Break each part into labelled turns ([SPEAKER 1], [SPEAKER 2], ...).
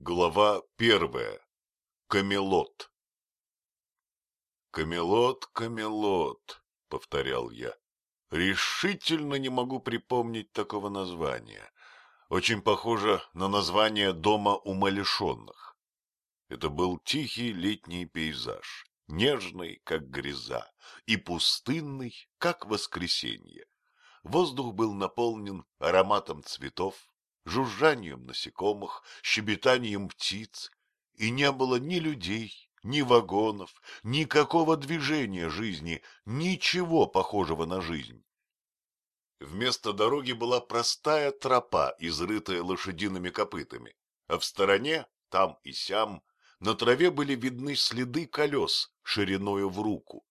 [SPEAKER 1] Глава первая. Камелот. Камелот, Камелот, повторял я. Решительно не могу припомнить такого названия. Очень похоже на название дома умалишенных. Это был тихий летний пейзаж, нежный, как гряза, и пустынный, как воскресенье. Воздух был наполнен ароматом цветов, жужжанием насекомых, щебетанием птиц, и не было ни людей, ни вагонов, никакого движения жизни, ничего похожего на жизнь. Вместо дороги была простая тропа, изрытая лошадиными копытами, а в стороне, там и сям, на траве были видны следы колес шириною в руку.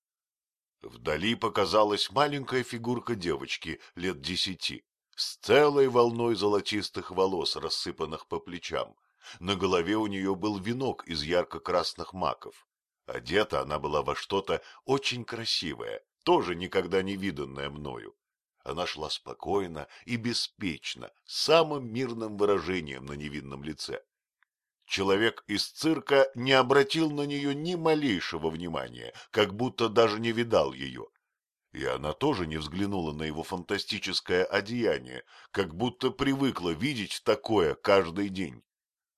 [SPEAKER 1] Вдали показалась маленькая фигурка девочки лет десяти с целой волной золотистых волос, рассыпанных по плечам. На голове у нее был венок из ярко-красных маков. Одета она была во что-то очень красивое, тоже никогда не виданное мною. Она шла спокойно и беспечно, самым мирным выражением на невинном лице. Человек из цирка не обратил на нее ни малейшего внимания, как будто даже не видал ее. И она тоже не взглянула на его фантастическое одеяние, как будто привыкла видеть такое каждый день.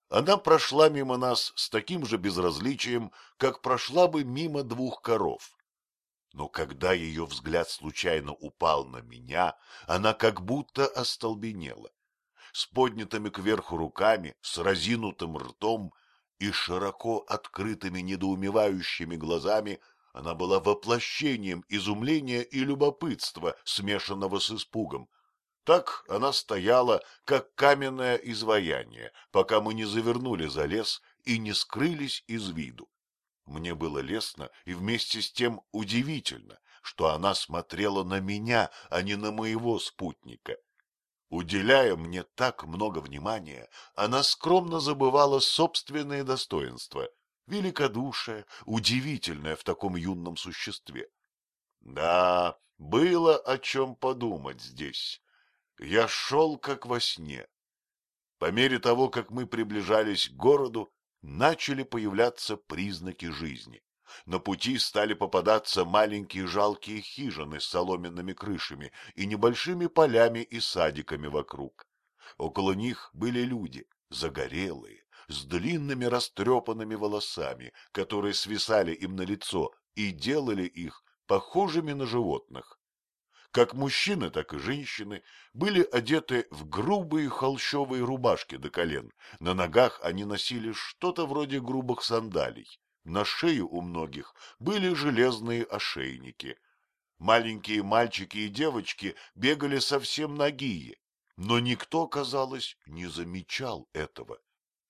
[SPEAKER 1] Она прошла мимо нас с таким же безразличием, как прошла бы мимо двух коров. Но когда ее взгляд случайно упал на меня, она как будто остолбенела. С поднятыми кверху руками, с разинутым ртом и широко открытыми недоумевающими глазами она была воплощением изумления и любопытства, смешанного с испугом. Так она стояла, как каменное изваяние, пока мы не завернули за лес и не скрылись из виду. Мне было лестно и вместе с тем удивительно, что она смотрела на меня, а не на моего спутника. Уделяя мне так много внимания, она скромно забывала собственные достоинства великодушие, удивительное в таком юном существе. Да, было о чем подумать здесь. Я шел как во сне. По мере того, как мы приближались к городу, начали появляться признаки жизни. На пути стали попадаться маленькие жалкие хижины с соломенными крышами и небольшими полями и садиками вокруг. Около них были люди, загорелые, с длинными растрепанными волосами, которые свисали им на лицо и делали их похожими на животных. Как мужчины, так и женщины были одеты в грубые холщовые рубашки до колен. На ногах они носили что-то вроде грубых сандалий. На шее у многих были железные ошейники. Маленькие мальчики и девочки бегали совсем нагие, но никто, казалось, не замечал этого.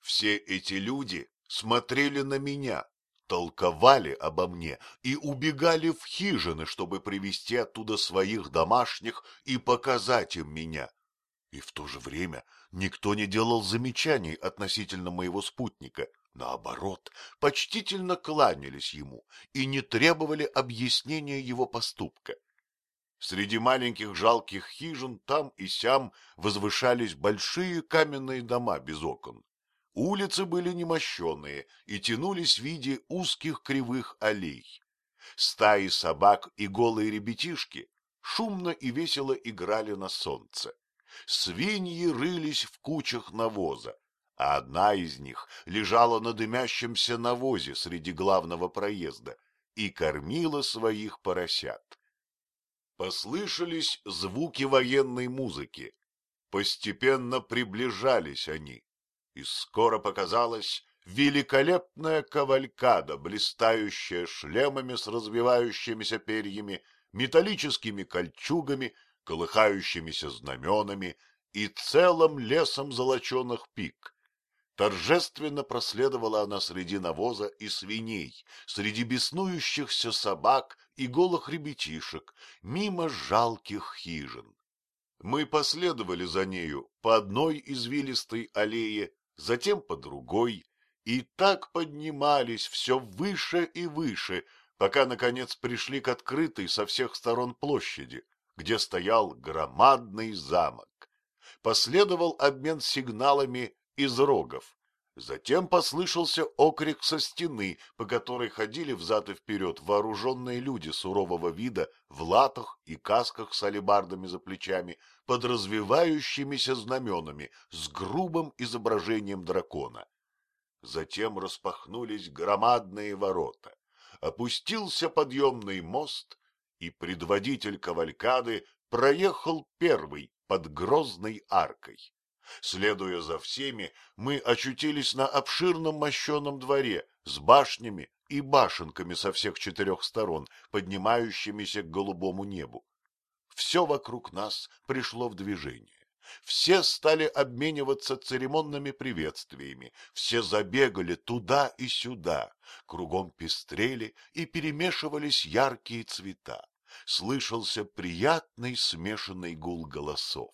[SPEAKER 1] Все эти люди смотрели на меня, толковали обо мне и убегали в хижины, чтобы привести оттуда своих домашних и показать им меня. И в то же время никто не делал замечаний относительно моего спутника. Наоборот, почтительно кланялись ему и не требовали объяснения его поступка. Среди маленьких жалких хижин там и сям возвышались большие каменные дома без окон. Улицы были немощенные и тянулись в виде узких кривых аллей. Стаи собак и голые ребятишки шумно и весело играли на солнце. Свиньи рылись в кучах навоза, а одна из них лежала на дымящемся навозе среди главного проезда и кормила своих поросят. Послышались звуки военной музыки. Постепенно приближались они и скоро показалась великолепная кавалькада, блистающая шлемами с развивающимися перьями, металлическими кольчугами, колыхающимися знаменами и целым лесом золоченых пик. Торжественно проследовала она среди навоза и свиней, среди беснующихся собак и голых ребятишек, мимо жалких хижин. Мы последовали за нею по одной извилистой аллее затем по другой, и так поднимались все выше и выше, пока, наконец, пришли к открытой со всех сторон площади, где стоял громадный замок. Последовал обмен сигналами из рогов. Затем послышался окрик со стены, по которой ходили взад и вперед вооруженные люди сурового вида в латах и касках с алебардами за плечами, под развивающимися знаменами с грубым изображением дракона. Затем распахнулись громадные ворота, опустился подъемный мост, и предводитель кавалькады проехал первый под грозной аркой. Следуя за всеми, мы очутились на обширном мощеном дворе с башнями и башенками со всех четырех сторон, поднимающимися к голубому небу. Все вокруг нас пришло в движение. Все стали обмениваться церемонными приветствиями, все забегали туда и сюда, кругом пестрели и перемешивались яркие цвета. Слышался приятный смешанный гул голосов.